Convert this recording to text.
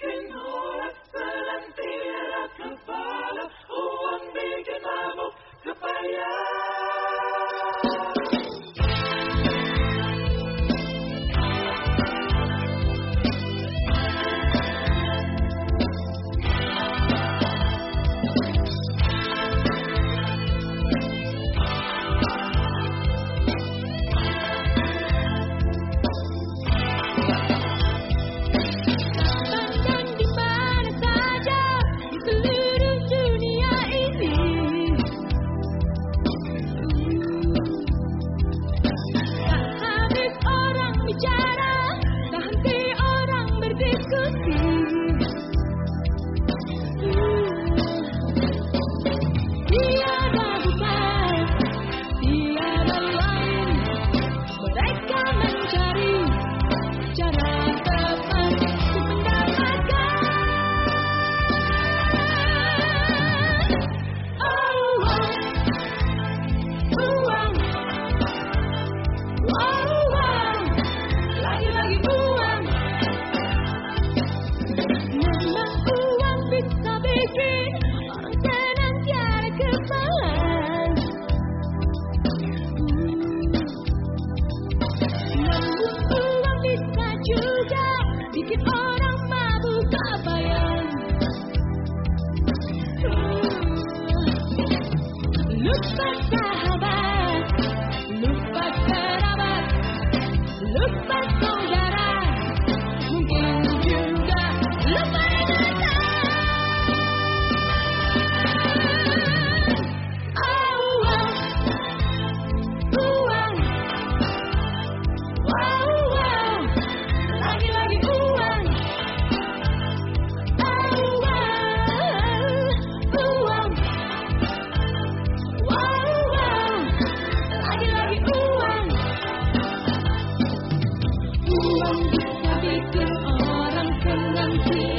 can hold. Tapi ke orang senang si.